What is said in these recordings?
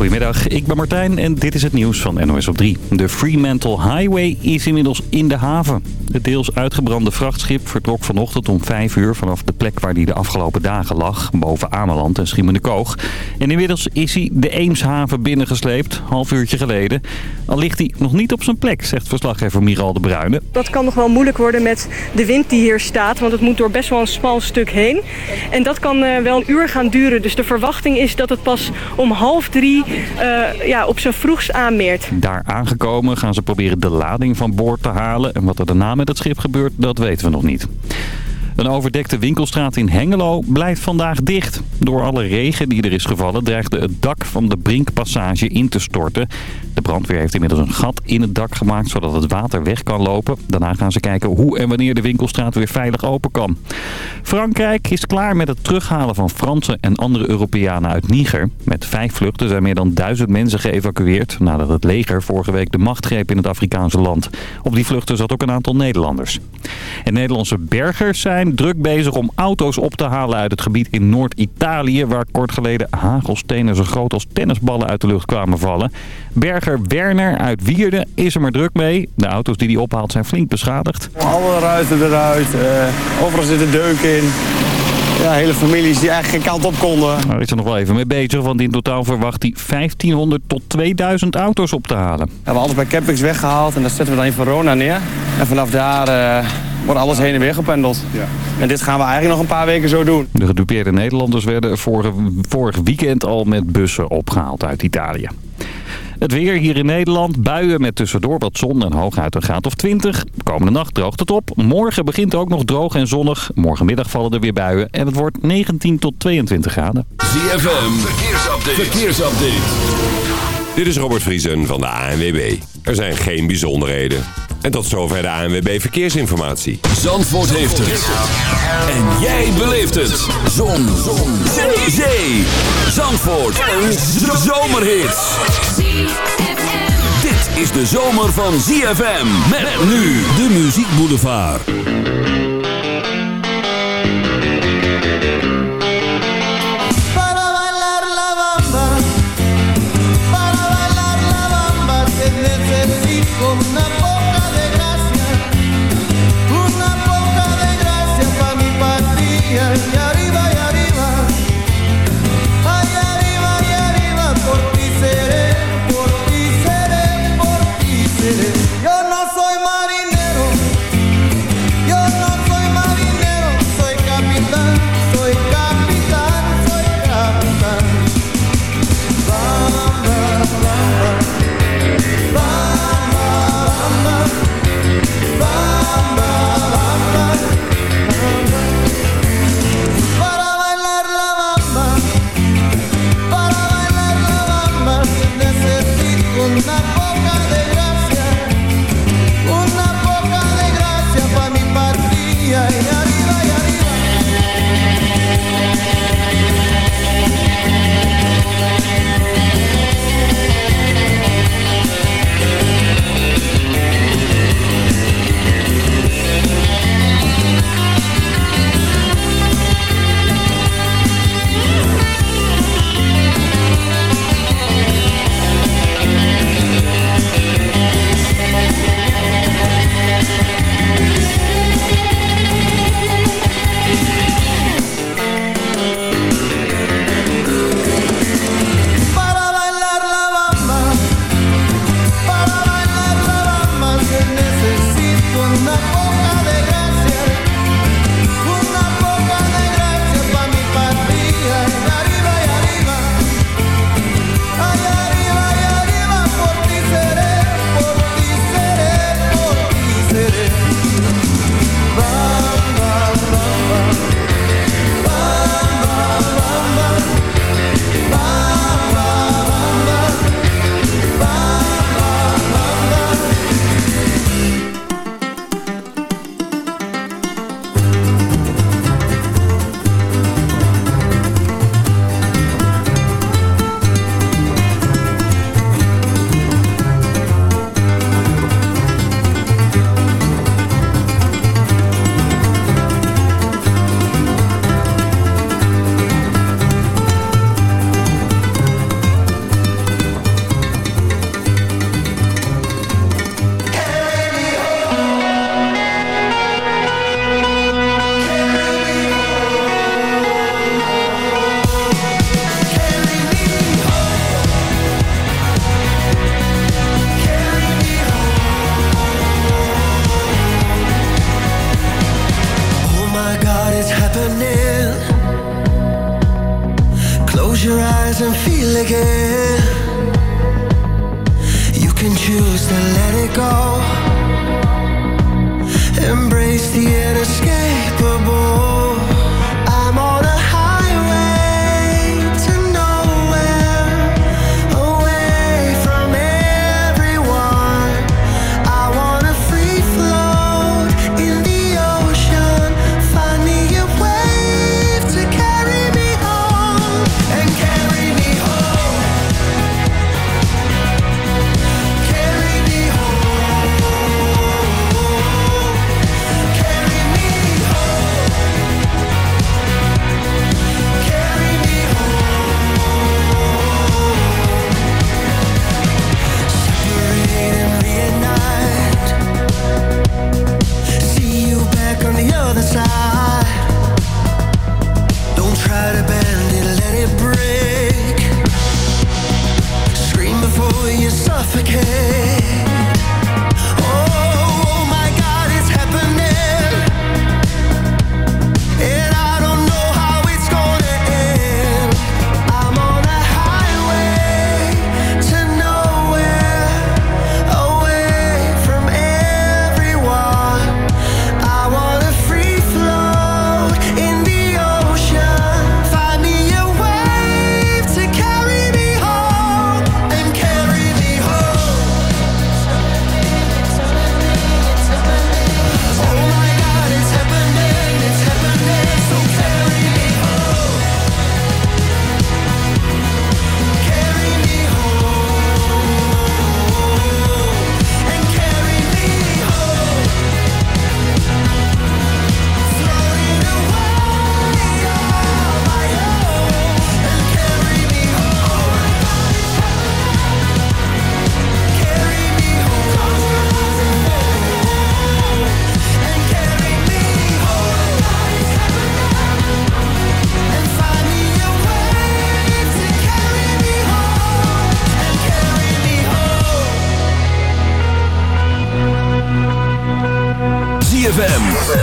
Goedemiddag, ik ben Martijn en dit is het nieuws van NOS op 3. De Fremantle Highway is inmiddels in de haven. Het deels uitgebrande vrachtschip vertrok vanochtend om 5 uur vanaf de plek waar hij de afgelopen dagen lag, boven Ameland en Schiermonnikoog. En inmiddels is hij de Eemshaven binnengesleept, half uurtje geleden. Al ligt hij nog niet op zijn plek, zegt verslaggever Miral de Bruyne. Dat kan nog wel moeilijk worden met de wind die hier staat, want het moet door best wel een smal stuk heen. En dat kan uh, wel een uur gaan duren, dus de verwachting is dat het pas om half drie uh, ja, op zijn vroegst aanmeert. Daar aangekomen gaan ze proberen de lading van boord te halen. En wat er daarna met het schip gebeurt, dat weten we nog niet. Een overdekte winkelstraat in Hengelo blijft vandaag dicht. Door alle regen die er is gevallen dreigde het dak van de Brinkpassage in te storten. De brandweer heeft inmiddels een gat in het dak gemaakt zodat het water weg kan lopen. Daarna gaan ze kijken hoe en wanneer de winkelstraat weer veilig open kan. Frankrijk is klaar met het terughalen van Fransen en andere Europeanen uit Niger. Met vijf vluchten zijn meer dan duizend mensen geëvacueerd nadat het leger vorige week de macht greep in het Afrikaanse land. Op die vluchten zat ook een aantal Nederlanders. En Nederlandse bergers zijn druk bezig om auto's op te halen uit het gebied in Noord-Italië... waar kort geleden hagelstenen zo groot als tennisballen uit de lucht kwamen vallen. Berger Werner uit Wierden is er maar druk mee. De auto's die hij ophaalt zijn flink beschadigd. Alle ruiten eruit, uh, overal zit een deuk in. Ja, hele families die eigenlijk geen kant op konden. Daar is er nog wel even mee bezig, want in totaal verwacht hij 1500 tot 2000 auto's op te halen. We hebben alles bij campings weggehaald en dat zetten we dan in Verona neer. En vanaf daar... Uh wordt alles heen en weer gependeld. Ja. En dit gaan we eigenlijk nog een paar weken zo doen. De gedupeerde Nederlanders werden vorige, vorig weekend al met bussen opgehaald uit Italië. Het weer hier in Nederland. Buien met tussendoor wat zon en hooguit een graad of 20. Komende nacht droogt het op. Morgen begint ook nog droog en zonnig. Morgenmiddag vallen er weer buien. En het wordt 19 tot 22 graden. ZFM, verkeersupdate. verkeersupdate. Dit is Robert Vriesen van de ANWB. Er zijn geen bijzonderheden. En tot zover de ANWB Verkeersinformatie. Zandvoort heeft het. En jij beleeft het. Zon. Zon. Zee. Zandvoort. Een zomerhit. Dit is de zomer van ZFM. Met nu de Muziek Boulevard. Soy The inescapable.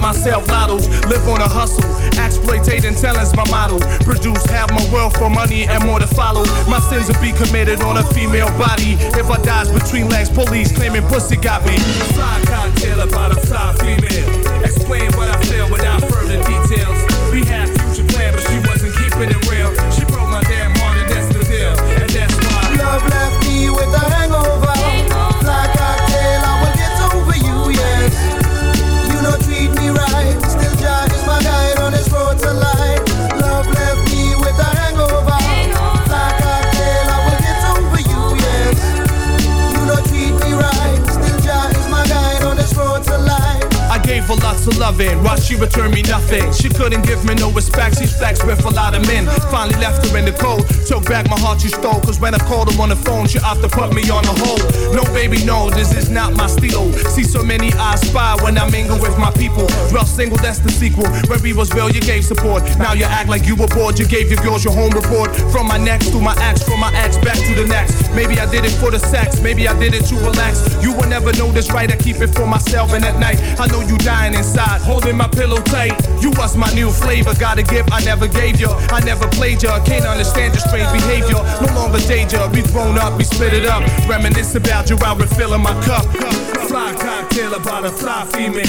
myself, lottos. Live on a hustle, exploitating talent's my model. Produce half my wealth for money and more to follow. My sins will be committed on a female body. If I dies between legs, police claiming pussy got me. Fly cocktail about a fly female. Explain what I feel without further details. Back my heart she stole. Cause when I called her on the phone, she opted to put me on the hold. No, baby, no, this is not my steel. See so many eyes spy when I mingle with my people. Well, single, that's the sequel. Where we was real, you gave support. Now you act like you were bored. You gave your girls your home report. From my next to my ex, from my ex back to the next. Maybe I did it for the sex. Maybe I did it to relax. You will never know this right. I keep it for myself. And at night, I know you dying inside. holding my pillow tight. You was my new flavor, got a gift I never gave you. I never played you, can't understand your strange behavior. No longer danger, we grown up, we split it up. Reminisce about you while refilling my cup. Fly cocktail about a fly female.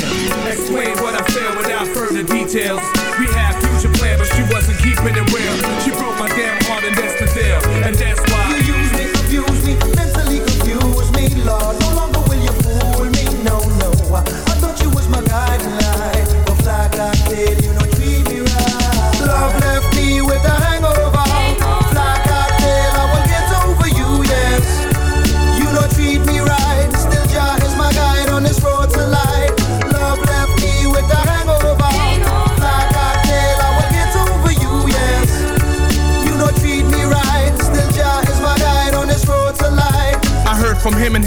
Explain what I feel without further details. We had future plans, but she wasn't keeping it real. She broke my damn heart, and that's the deal. And that's why confuse me, mentally confuse me, Lord. No longer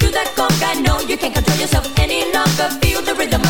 do that conga. No, you can't control yourself any longer. Feel the rhythm.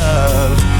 love.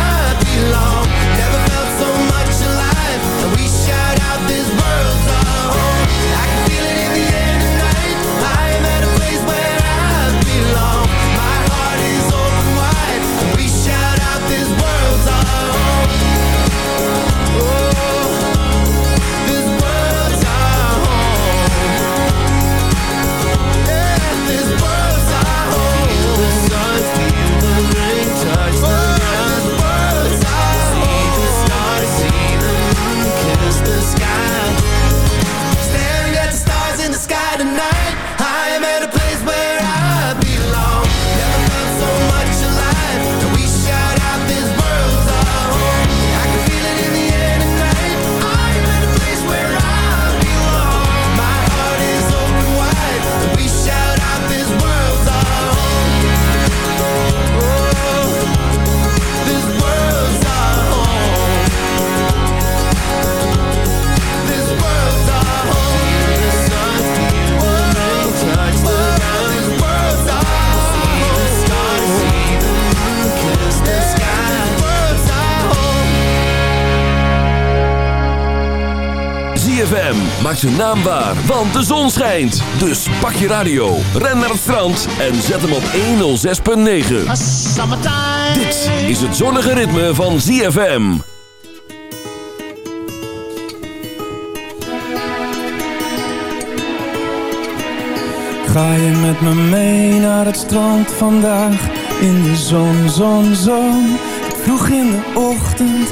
zijn naam waar, want de zon schijnt. Dus pak je radio, ren naar het strand en zet hem op 106.9. Dit is het zonnige ritme van ZFM. Ga je met me mee naar het strand vandaag? In de zon, zon, zon. Vroeg in de ochtend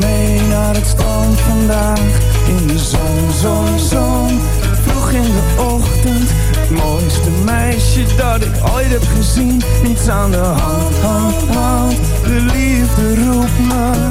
roep me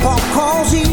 pop calls you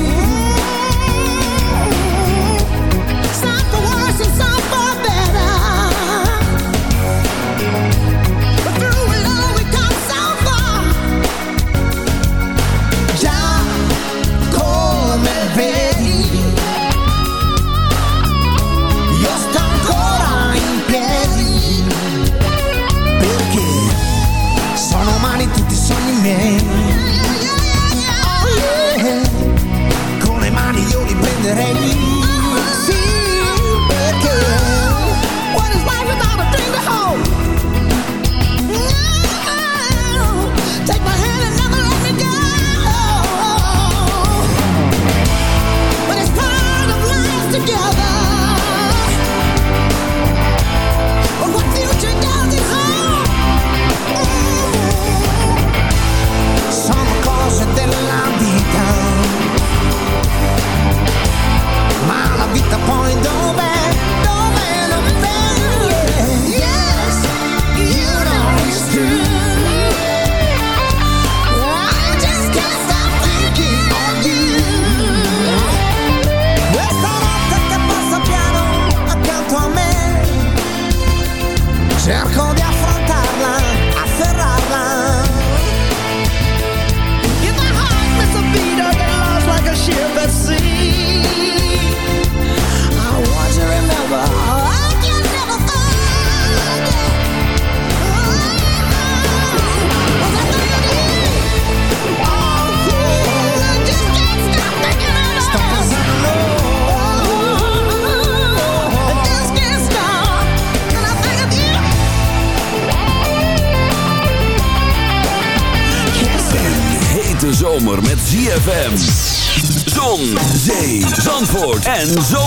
And so.